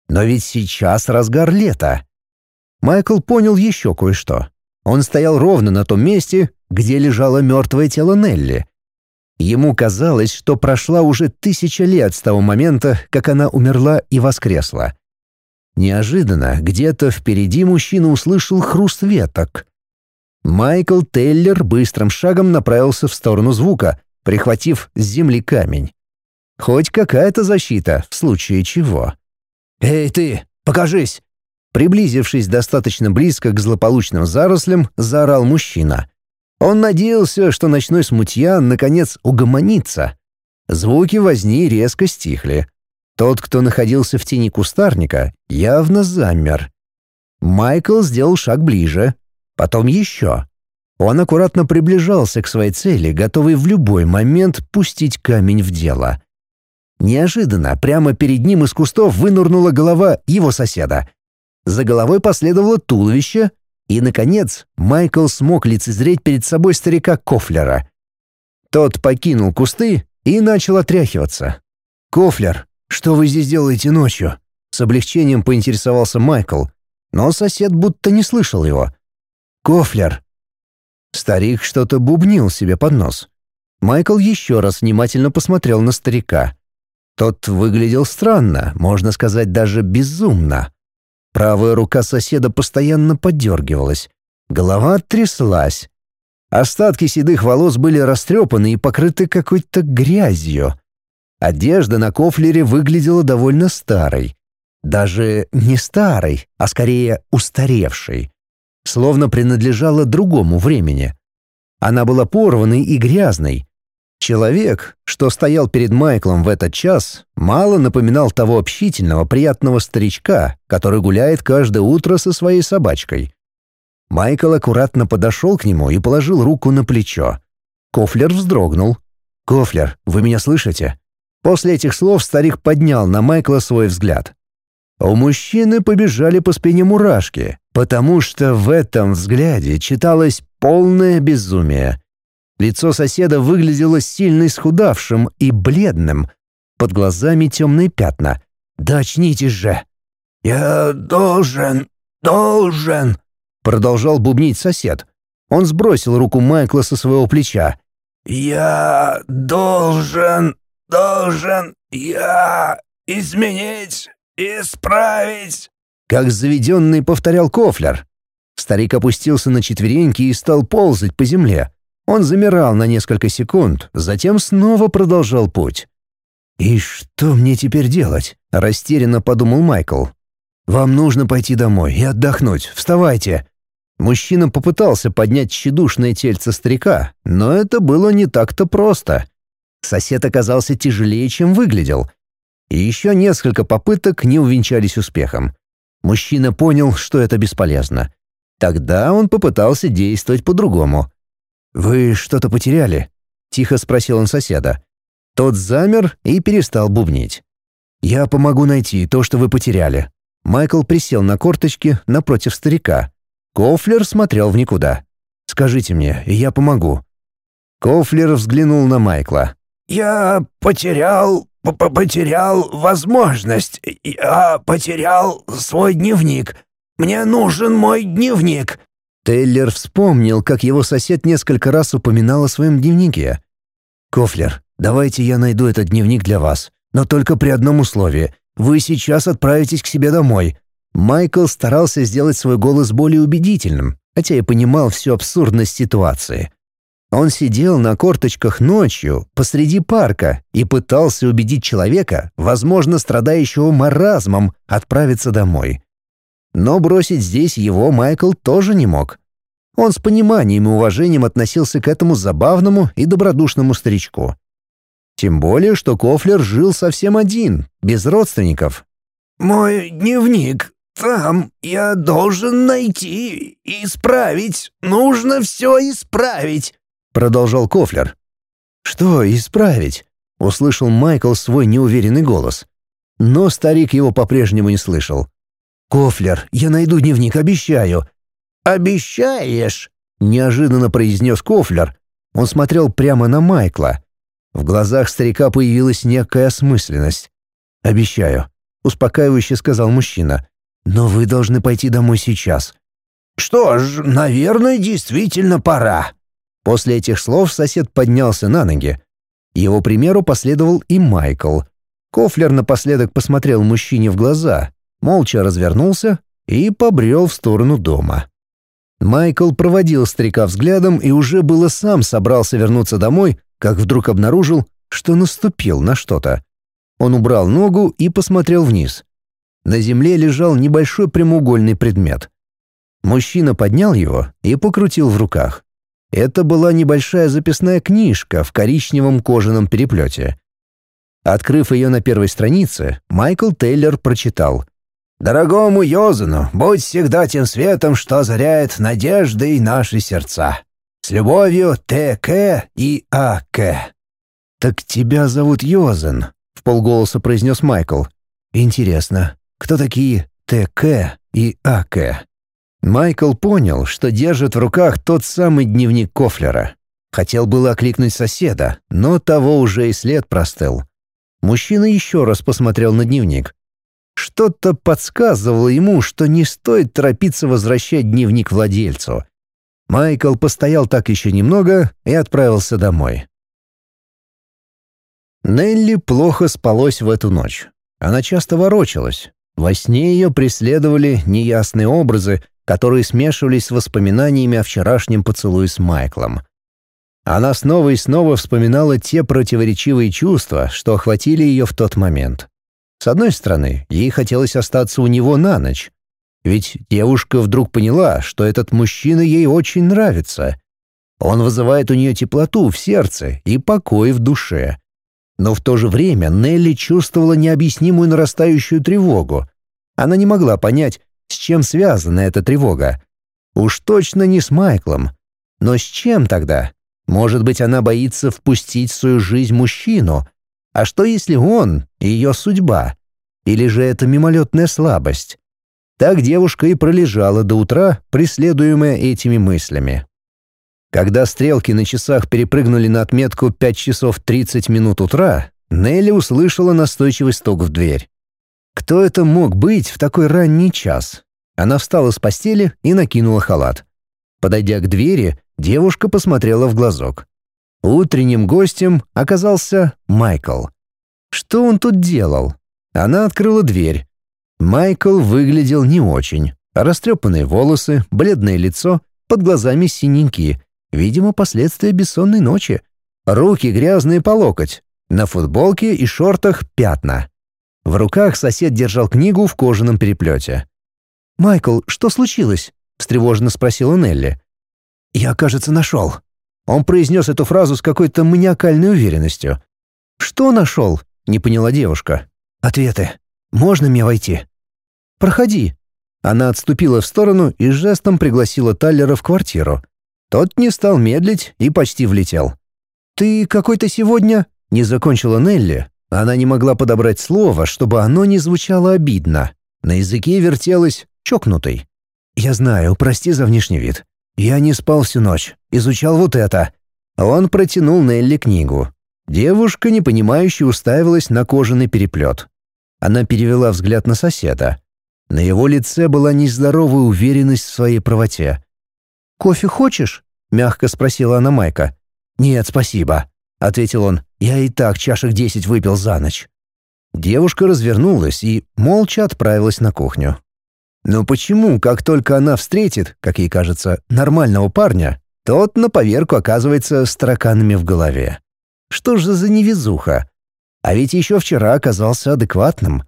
Но ведь сейчас разгар лета. Майкл понял еще кое-что. Он стоял ровно на том месте, где лежало мертвое тело Нелли. Ему казалось, что прошла уже тысяча лет с того момента, как она умерла и воскресла. Неожиданно где-то впереди мужчина услышал хруст веток. Майкл Тейлер быстрым шагом направился в сторону звука, прихватив с земли камень. Хоть какая-то защита, в случае чего. «Эй ты, покажись!» Приблизившись достаточно близко к злополучным зарослям, заорал мужчина. Он надеялся, что ночной смутьян наконец угомонится. Звуки возни резко стихли. Тот, кто находился в тени кустарника, явно замер. Майкл сделал шаг ближе, потом еще. Он аккуратно приближался к своей цели, готовый в любой момент пустить камень в дело. Неожиданно прямо перед ним из кустов вынурнула голова его соседа. За головой последовало туловище, и, наконец, Майкл смог лицезреть перед собой старика Кофлера. Тот покинул кусты и начал отряхиваться. «Кофлер, что вы здесь делаете ночью?» С облегчением поинтересовался Майкл, но сосед будто не слышал его. «Кофлер!» Старик что-то бубнил себе под нос. Майкл еще раз внимательно посмотрел на старика. Тот выглядел странно, можно сказать, даже безумно. Правая рука соседа постоянно подергивалась. Голова тряслась. Остатки седых волос были растрепаны и покрыты какой-то грязью. Одежда на кофлере выглядела довольно старой. Даже не старой, а скорее устаревшей. Словно принадлежала другому времени. Она была порванной и грязной, Человек, что стоял перед Майклом в этот час, мало напоминал того общительного, приятного старичка, который гуляет каждое утро со своей собачкой. Майкл аккуратно подошел к нему и положил руку на плечо. Кофлер вздрогнул. «Кофлер, вы меня слышите?» После этих слов старик поднял на Майкла свой взгляд. У мужчины побежали по спине мурашки, потому что в этом взгляде читалось полное безумие — Лицо соседа выглядело сильно исхудавшим и бледным. Под глазами темные пятна. «Да очнитесь же!» «Я должен, должен!» Продолжал бубнить сосед. Он сбросил руку Майкла со своего плеча. «Я должен, должен, я изменить, исправить, Как заведенный повторял Кофлер. Старик опустился на четвереньки и стал ползать по земле. Он замирал на несколько секунд, затем снова продолжал путь. «И что мне теперь делать?» — растерянно подумал Майкл. «Вам нужно пойти домой и отдохнуть. Вставайте!» Мужчина попытался поднять тщедушное тельце старика, но это было не так-то просто. Сосед оказался тяжелее, чем выглядел. И еще несколько попыток не увенчались успехом. Мужчина понял, что это бесполезно. Тогда он попытался действовать по-другому. «Вы что-то потеряли?» — тихо спросил он соседа. Тот замер и перестал бубнить. «Я помогу найти то, что вы потеряли». Майкл присел на корточки напротив старика. Кофлер смотрел в никуда. «Скажите мне, я помогу». Кофлер взглянул на Майкла. «Я потерял... П -п потерял возможность. Я потерял свой дневник. Мне нужен мой дневник». Тейлер вспомнил, как его сосед несколько раз упоминал о своем дневнике. «Кофлер, давайте я найду этот дневник для вас, но только при одном условии. Вы сейчас отправитесь к себе домой». Майкл старался сделать свой голос более убедительным, хотя и понимал всю абсурдность ситуации. Он сидел на корточках ночью посреди парка и пытался убедить человека, возможно, страдающего маразмом, отправиться домой. Но бросить здесь его Майкл тоже не мог. Он с пониманием и уважением относился к этому забавному и добродушному старичку. Тем более, что Кофлер жил совсем один, без родственников. «Мой дневник там. Я должен найти, исправить. Нужно все исправить», — продолжал Кофлер. «Что исправить?» — услышал Майкл свой неуверенный голос. Но старик его по-прежнему не слышал. «Кофлер, я найду дневник, обещаю». «Обещаешь?» — неожиданно произнес Кофлер. Он смотрел прямо на Майкла. В глазах старика появилась некая осмысленность. «Обещаю», — успокаивающе сказал мужчина. «Но вы должны пойти домой сейчас». «Что ж, наверное, действительно пора». После этих слов сосед поднялся на ноги. Его примеру последовал и Майкл. Кофлер напоследок посмотрел мужчине в глаза, молча развернулся и побрел в сторону дома. Майкл проводил старика взглядом и уже было сам собрался вернуться домой, как вдруг обнаружил, что наступил на что-то. Он убрал ногу и посмотрел вниз. На земле лежал небольшой прямоугольный предмет. Мужчина поднял его и покрутил в руках. Это была небольшая записная книжка в коричневом кожаном переплете. Открыв ее на первой странице, Майкл Тейлор прочитал — Дорогому Йозану, будь всегда тем светом, что озаряет надеждой наши сердца. С любовью Т.К. и А.К. «Так тебя зовут Йозан», — в полголоса произнес Майкл. «Интересно, кто такие Т.К. и А.К.?» Майкл понял, что держит в руках тот самый дневник Кофлера. Хотел было окликнуть соседа, но того уже и след простыл. Мужчина еще раз посмотрел на дневник. Что-то подсказывало ему, что не стоит торопиться возвращать дневник владельцу. Майкл постоял так еще немного и отправился домой. Нелли плохо спалось в эту ночь. Она часто ворочалась. Во сне ее преследовали неясные образы, которые смешивались с воспоминаниями о вчерашнем поцелуе с Майклом. Она снова и снова вспоминала те противоречивые чувства, что охватили ее в тот момент. С одной стороны, ей хотелось остаться у него на ночь. Ведь девушка вдруг поняла, что этот мужчина ей очень нравится. Он вызывает у нее теплоту в сердце и покой в душе. Но в то же время Нелли чувствовала необъяснимую нарастающую тревогу. Она не могла понять, с чем связана эта тревога. Уж точно не с Майклом. Но с чем тогда? Может быть, она боится впустить в свою жизнь мужчину, а что если он — ее судьба? Или же это мимолетная слабость? Так девушка и пролежала до утра, преследуемая этими мыслями. Когда стрелки на часах перепрыгнули на отметку 5 часов 30 минут утра, Нелли услышала настойчивый стук в дверь. Кто это мог быть в такой ранний час? Она встала с постели и накинула халат. Подойдя к двери, девушка посмотрела в глазок. Утренним гостем оказался Майкл. Что он тут делал? Она открыла дверь. Майкл выглядел не очень. Растрепанные волосы, бледное лицо, под глазами синяки. Видимо, последствия бессонной ночи. Руки грязные по локоть. На футболке и шортах пятна. В руках сосед держал книгу в кожаном переплете. «Майкл, что случилось?» — встревоженно спросила Нелли. «Я, кажется, нашел». Он произнес эту фразу с какой-то маниакальной уверенностью. «Что нашел?» — не поняла девушка. «Ответы. Можно мне войти?» «Проходи». Она отступила в сторону и жестом пригласила Таллера в квартиру. Тот не стал медлить и почти влетел. «Ты какой-то сегодня...» — не закончила Нелли. Она не могла подобрать слово, чтобы оно не звучало обидно. На языке вертелось «чокнутый». «Я знаю, прости за внешний вид. Я не спал всю ночь, изучал вот это». Он протянул Нелли книгу. Девушка, непонимающе, уставилась на кожаный переплет. Она перевела взгляд на соседа. На его лице была нездоровая уверенность в своей правоте. «Кофе хочешь?» — мягко спросила она Майка. «Нет, спасибо», — ответил он. «Я и так чашек десять выпил за ночь». Девушка развернулась и молча отправилась на кухню. Но почему, как только она встретит, как ей кажется, нормального парня, тот на поверку оказывается с тараканами в голове? Что ж за невезуха? А ведь еще вчера оказался адекватным.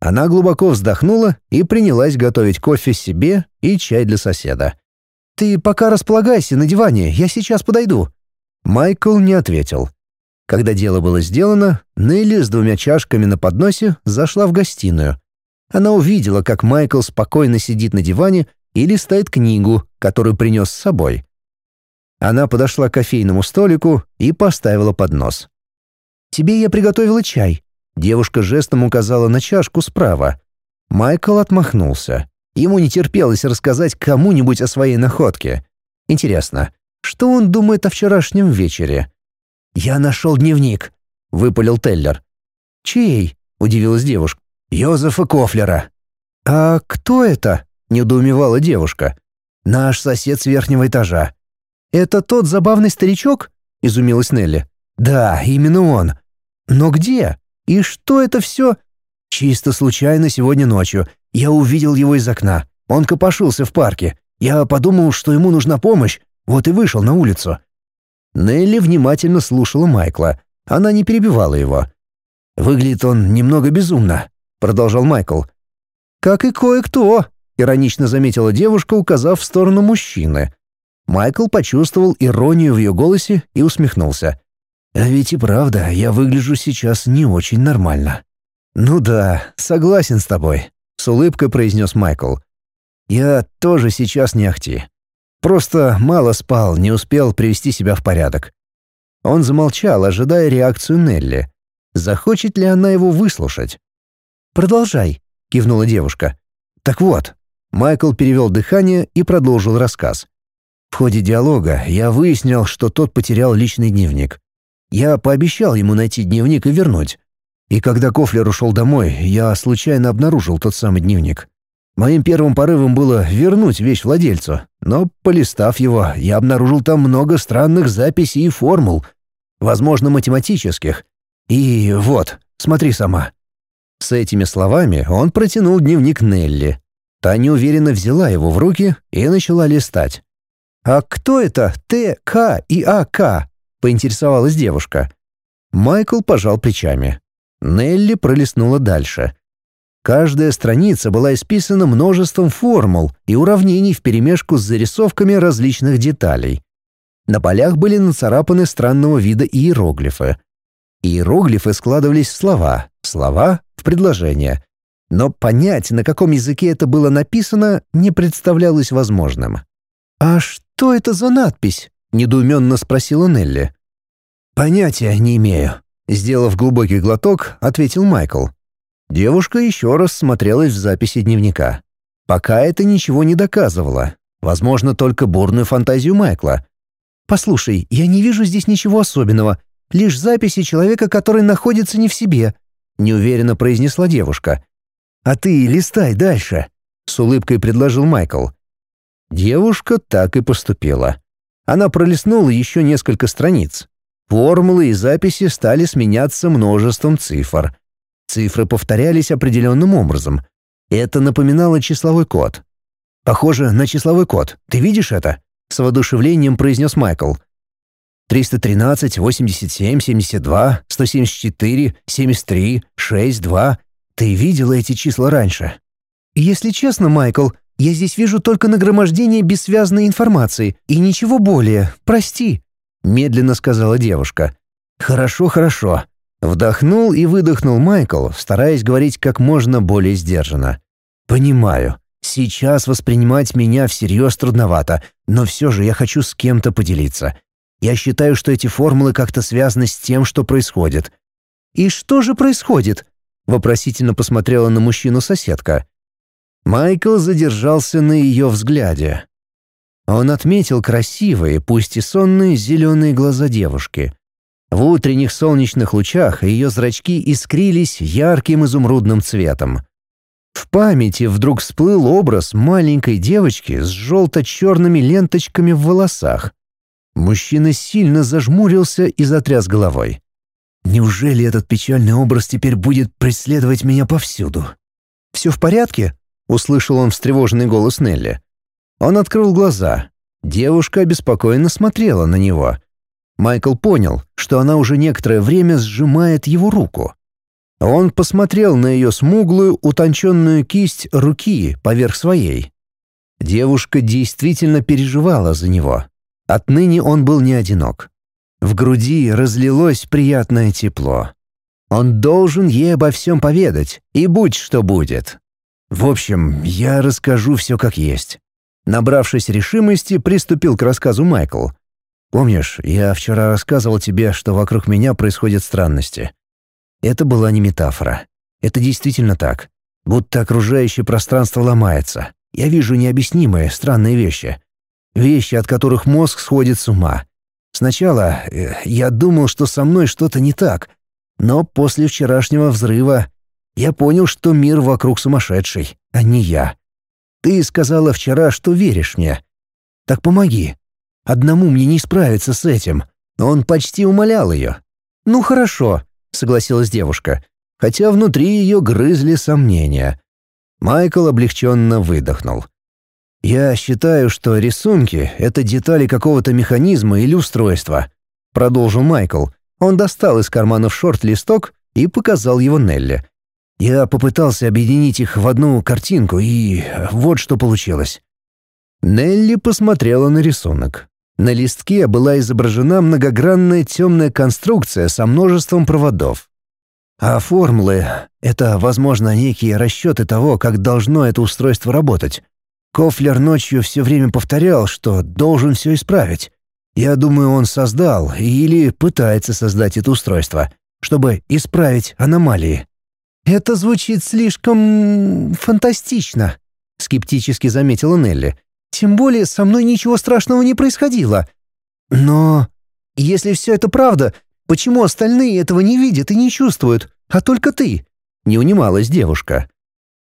Она глубоко вздохнула и принялась готовить кофе себе и чай для соседа. «Ты пока располагайся на диване, я сейчас подойду». Майкл не ответил. Когда дело было сделано, Нелли с двумя чашками на подносе зашла в гостиную. Она увидела, как Майкл спокойно сидит на диване и листает книгу, которую принес с собой. Она подошла к кофейному столику и поставила поднос. «Тебе я приготовила чай». Девушка жестом указала на чашку справа. Майкл отмахнулся. Ему не терпелось рассказать кому-нибудь о своей находке. Интересно, что он думает о вчерашнем вечере? «Я нашел дневник», — выпалил Теллер. «Чей?» — удивилась девушка. «Йозефа Кофлера». «А кто это?» — недоумевала девушка. «Наш сосед с верхнего этажа». «Это тот забавный старичок?» — изумилась Нелли. «Да, именно он. Но где? И что это все?» «Чисто случайно сегодня ночью. Я увидел его из окна. Он копошился в парке. Я подумал, что ему нужна помощь, вот и вышел на улицу». Нелли внимательно слушала Майкла. Она не перебивала его. «Выглядит он немного безумно», — продолжал Майкл. «Как и кое-кто», — иронично заметила девушка, указав в сторону мужчины. Майкл почувствовал иронию в ее голосе и усмехнулся. А ведь и правда, я выгляжу сейчас не очень нормально. Ну да, согласен с тобой, с улыбкой произнес Майкл. Я тоже сейчас не ахти. Просто мало спал, не успел привести себя в порядок. Он замолчал, ожидая реакцию Нелли. Захочет ли она его выслушать? «Продолжай», — кивнула девушка. «Так вот». Майкл перевел дыхание и продолжил рассказ. В ходе диалога я выяснил, что тот потерял личный дневник. Я пообещал ему найти дневник и вернуть. И когда Кофлер ушел домой, я случайно обнаружил тот самый дневник. Моим первым порывом было вернуть вещь владельцу, но, полистав его, я обнаружил там много странных записей и формул, возможно, математических. И вот, смотри сама. С этими словами он протянул дневник Нелли. Та неуверенно взяла его в руки и начала листать. «А кто это Т, К и АК?» — поинтересовалась девушка. Майкл пожал плечами. Нелли пролистнула дальше. Каждая страница была исписана множеством формул и уравнений вперемешку с зарисовками различных деталей. На полях были нацарапаны странного вида иероглифы. Иероглифы складывались в слова, слова — в предложения. Но понять, на каком языке это было написано, не представлялось возможным. «А что это за надпись?» — недоуменно спросила Нелли. «Понятия не имею», — сделав глубокий глоток, ответил Майкл. Девушка еще раз смотрелась в записи дневника. Пока это ничего не доказывало. Возможно, только бурную фантазию Майкла. «Послушай, я не вижу здесь ничего особенного. Лишь записи человека, который находится не в себе», — неуверенно произнесла девушка. «А ты листай дальше», — с улыбкой предложил Майкл. Девушка так и поступила. Она пролистнула еще несколько страниц. Формулы и записи стали сменяться множеством цифр. Цифры повторялись определенным образом. Это напоминало числовой код. «Похоже на числовой код. Ты видишь это?» — с воодушевлением произнес Майкл. 313, 87, 72, 174, 73, 6, 2. Ты видела эти числа раньше? Если честно, Майкл, я здесь вижу только нагромождение бессвязной информации и ничего более. Прости, медленно сказала девушка. Хорошо, хорошо. Вдохнул и выдохнул Майкл, стараясь говорить как можно более сдержанно. Понимаю. Сейчас воспринимать меня всерьез трудновато, но все же я хочу с кем-то поделиться. Я считаю, что эти формулы как-то связаны с тем, что происходит. И что же происходит? Вопросительно посмотрела на мужчину соседка. Майкл задержался на ее взгляде. Он отметил красивые, пусть и сонные, зеленые глаза девушки. В утренних солнечных лучах ее зрачки искрились ярким изумрудным цветом. В памяти вдруг всплыл образ маленькой девочки с желто-черными ленточками в волосах. Мужчина сильно зажмурился и затряс головой. «Неужели этот печальный образ теперь будет преследовать меня повсюду?» «Все в порядке?» — услышал он встревоженный голос Нелли. Он открыл глаза. Девушка обеспокоенно смотрела на него. Майкл понял, что она уже некоторое время сжимает его руку. Он посмотрел на ее смуглую, утонченную кисть руки поверх своей. Девушка действительно переживала за него. Отныне он был не одинок. В груди разлилось приятное тепло. Он должен ей обо всем поведать, и будь что будет. В общем, я расскажу все как есть. Набравшись решимости, приступил к рассказу Майкл. «Помнишь, я вчера рассказывал тебе, что вокруг меня происходят странности. Это была не метафора. Это действительно так. Будто окружающее пространство ломается. Я вижу необъяснимые, странные вещи вещи, от которых мозг сходит с ума. Сначала э, я думал, что со мной что-то не так, но после вчерашнего взрыва я понял, что мир вокруг сумасшедший, а не я. Ты сказала вчера, что веришь мне. Так помоги. Одному мне не справиться с этим. Он почти умолял ее. «Ну хорошо», — согласилась девушка, хотя внутри ее грызли сомнения. Майкл облегченно выдохнул. «Я считаю, что рисунки — это детали какого-то механизма или устройства», — продолжил Майкл. Он достал из кармана шорт листок и показал его Нелли. Я попытался объединить их в одну картинку, и вот что получилось. Нелли посмотрела на рисунок. На листке была изображена многогранная темная конструкция со множеством проводов. А формулы — это, возможно, некие расчеты того, как должно это устройство работать. Кофлер ночью все время повторял, что должен все исправить. Я думаю, он создал или пытается создать это устройство, чтобы исправить аномалии. «Это звучит слишком... фантастично», — скептически заметила Нелли. «Тем более со мной ничего страшного не происходило. Но если все это правда, почему остальные этого не видят и не чувствуют, а только ты?» — не унималась девушка.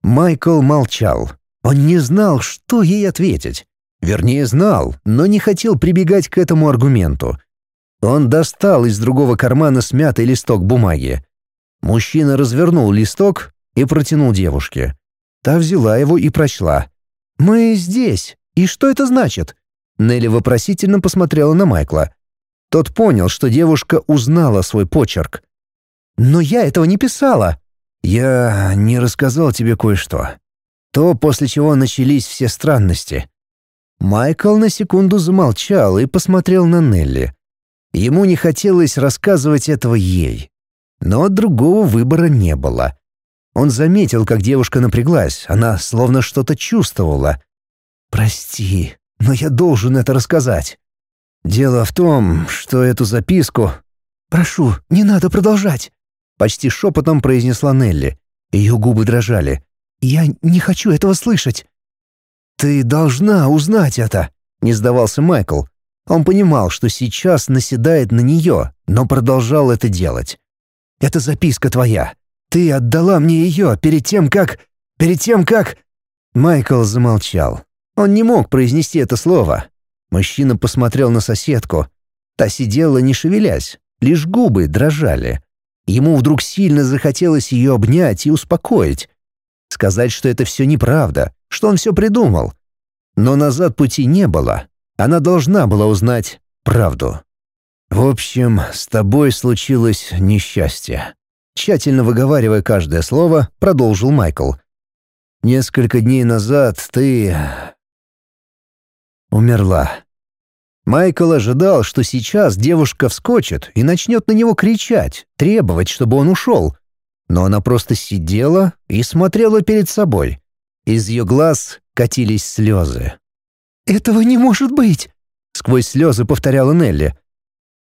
Майкл молчал. Он не знал, что ей ответить. Вернее, знал, но не хотел прибегать к этому аргументу. Он достал из другого кармана смятый листок бумаги. Мужчина развернул листок и протянул девушке. Та взяла его и прочла. «Мы здесь. И что это значит?» Нелли вопросительно посмотрела на Майкла. Тот понял, что девушка узнала свой почерк. «Но я этого не писала». «Я не рассказал тебе кое-что. То, после чего начались все странности. Майкл на секунду замолчал и посмотрел на Нелли. Ему не хотелось рассказывать этого ей. Но другого выбора не было. Он заметил, как девушка напряглась, она словно что-то чувствовала. «Прости, но я должен это рассказать. Дело в том, что эту записку...» «Прошу, не надо продолжать», — почти шепотом произнесла Нелли. Ее губы дрожали. «Я не хочу этого слышать». «Ты должна узнать это», — не сдавался Майкл. Он понимал, что сейчас наседает на нее, но продолжал это делать. «Это записка твоя. Ты отдала мне ее перед тем, как... перед тем, как...» Майкл замолчал. Он не мог произнести это слово. Мужчина посмотрел на соседку. Та сидела, не шевелясь, лишь губы дрожали. Ему вдруг сильно захотелось ее обнять и успокоить. сказать, что это все неправда, что он все придумал. Но назад пути не было. Она должна была узнать правду. «В общем, с тобой случилось несчастье», Тщательно выговаривая каждое слово, продолжил Майкл. «Несколько дней назад ты... умерла». Майкл ожидал, что сейчас девушка вскочит и начнет на него кричать, требовать, чтобы он ушел. Но она просто сидела и смотрела перед собой. Из ее глаз катились слезы. «Этого не может быть!» — сквозь слезы повторяла Нелли.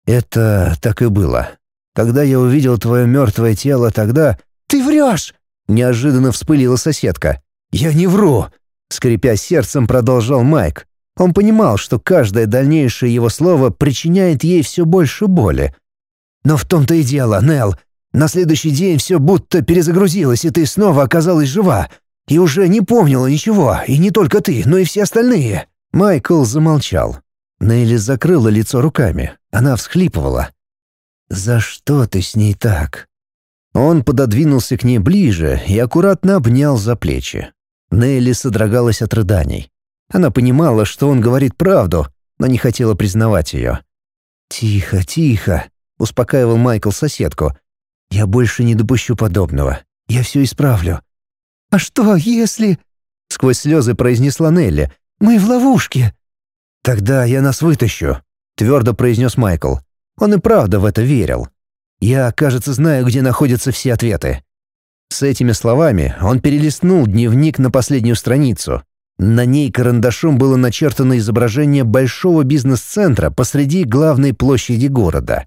«Это так и было. Когда я увидел твое мертвое тело, тогда...» «Ты врешь!» — неожиданно вспылила соседка. «Я не вру!» — скрипя сердцем, продолжал Майк. Он понимал, что каждое дальнейшее его слово причиняет ей все больше боли. «Но в том-то и дело, Нелл. На следующий день все будто перезагрузилось, и ты снова оказалась жива. И уже не помнила ничего, и не только ты, но и все остальные». Майкл замолчал. Нелли закрыла лицо руками. Она всхлипывала. «За что ты с ней так?» Он пододвинулся к ней ближе и аккуратно обнял за плечи. Нелли содрогалась от рыданий. Она понимала, что он говорит правду, но не хотела признавать ее. «Тихо, тихо», — успокаивал Майкл соседку. «Я больше не допущу подобного. Я все исправлю». «А что, если...» — сквозь слезы произнесла Нелли. «Мы в ловушке». «Тогда я нас вытащу», — твердо произнес Майкл. Он и правда в это верил. Я, кажется, знаю, где находятся все ответы. С этими словами он перелистнул дневник на последнюю страницу. На ней карандашом было начертано изображение большого бизнес-центра посреди главной площади города.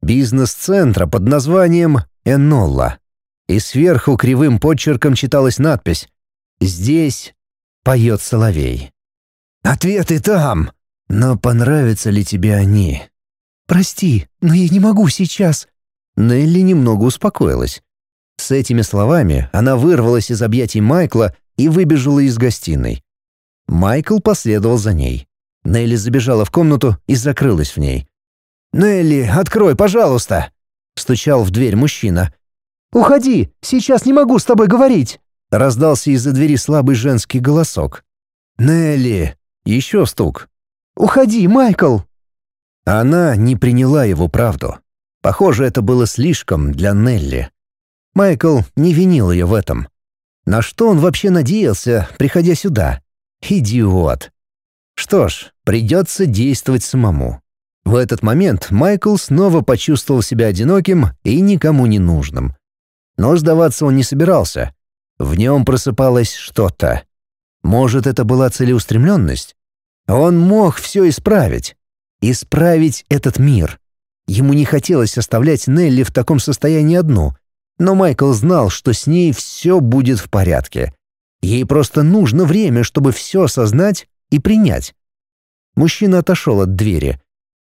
Бизнес-центра под названием «Энолла». И сверху кривым подчерком читалась надпись «Здесь поет соловей». «Ответы там! Но понравятся ли тебе они?» «Прости, но я не могу сейчас». Нелли немного успокоилась. С этими словами она вырвалась из объятий Майкла и выбежала из гостиной. Майкл последовал за ней. Нелли забежала в комнату и закрылась в ней. «Нелли, открой, пожалуйста!» — стучал в дверь мужчина. «Уходи, сейчас не могу с тобой говорить!» — раздался из-за двери слабый женский голосок. «Нелли!» — еще стук. «Уходи, Майкл!» Она не приняла его правду. Похоже, это было слишком для Нелли. Майкл не винил ее в этом. На что он вообще надеялся, приходя сюда? Идиот. Что ж, придется действовать самому. В этот момент Майкл снова почувствовал себя одиноким и никому не нужным. Но сдаваться он не собирался. В нем просыпалось что-то. Может, это была целеустремленность? Он мог все исправить исправить этот мир. Ему не хотелось оставлять Нелли в таком состоянии одну, но Майкл знал, что с ней все будет в порядке. Ей просто нужно время, чтобы все осознать и принять. Мужчина отошел от двери.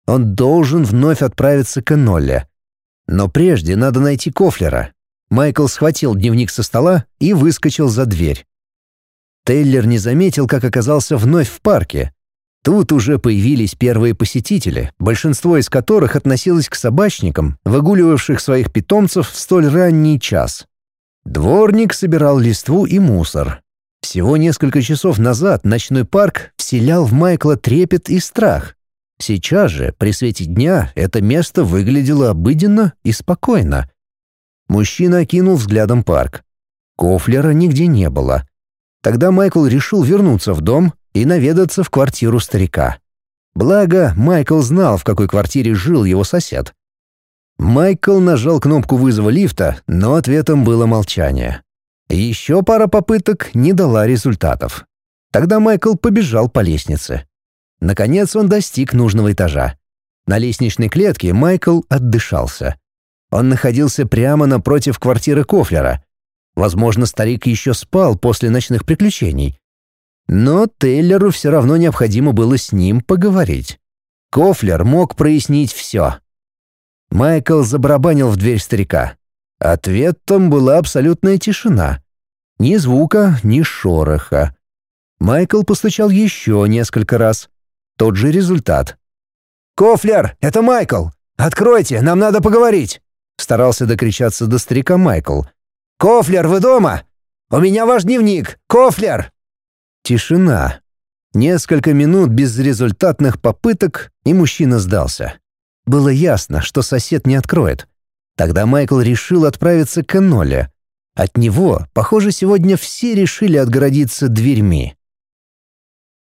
Он должен вновь отправиться к Нолле. Но прежде надо найти Кофлера. Майкл схватил дневник со стола и выскочил за дверь. Тейлер не заметил, как оказался вновь в парке. Тут уже появились первые посетители, большинство из которых относилось к собачникам, выгуливавших своих питомцев в столь ранний час. Дворник собирал листву и мусор. Всего несколько часов назад ночной парк вселял в Майкла трепет и страх. Сейчас же, при свете дня, это место выглядело обыденно и спокойно. Мужчина окинул взглядом парк. Кофлера нигде не было. Тогда Майкл решил вернуться в дом и наведаться в квартиру старика. Благо, Майкл знал, в какой квартире жил его сосед. Майкл нажал кнопку вызова лифта, но ответом было молчание. Еще пара попыток не дала результатов. Тогда Майкл побежал по лестнице. Наконец он достиг нужного этажа. На лестничной клетке Майкл отдышался. Он находился прямо напротив квартиры Кофлера. Возможно, старик еще спал после ночных приключений, но Тейлеру все равно необходимо было с ним поговорить. Кофлер мог прояснить все. Майкл забарабанил в дверь старика. Ответом была абсолютная тишина. Ни звука, ни шороха. Майкл постучал еще несколько раз. Тот же результат. «Кофлер, это Майкл! Откройте, нам надо поговорить!» Старался докричаться до старика Майкл. «Кофлер, вы дома?» У меня ваш дневник! Кофлер!» Тишина. Несколько минут безрезультатных попыток, и мужчина сдался. Было ясно, что сосед не откроет. Тогда Майкл решил отправиться к Эноле. От него, похоже, сегодня все решили отгородиться дверьми.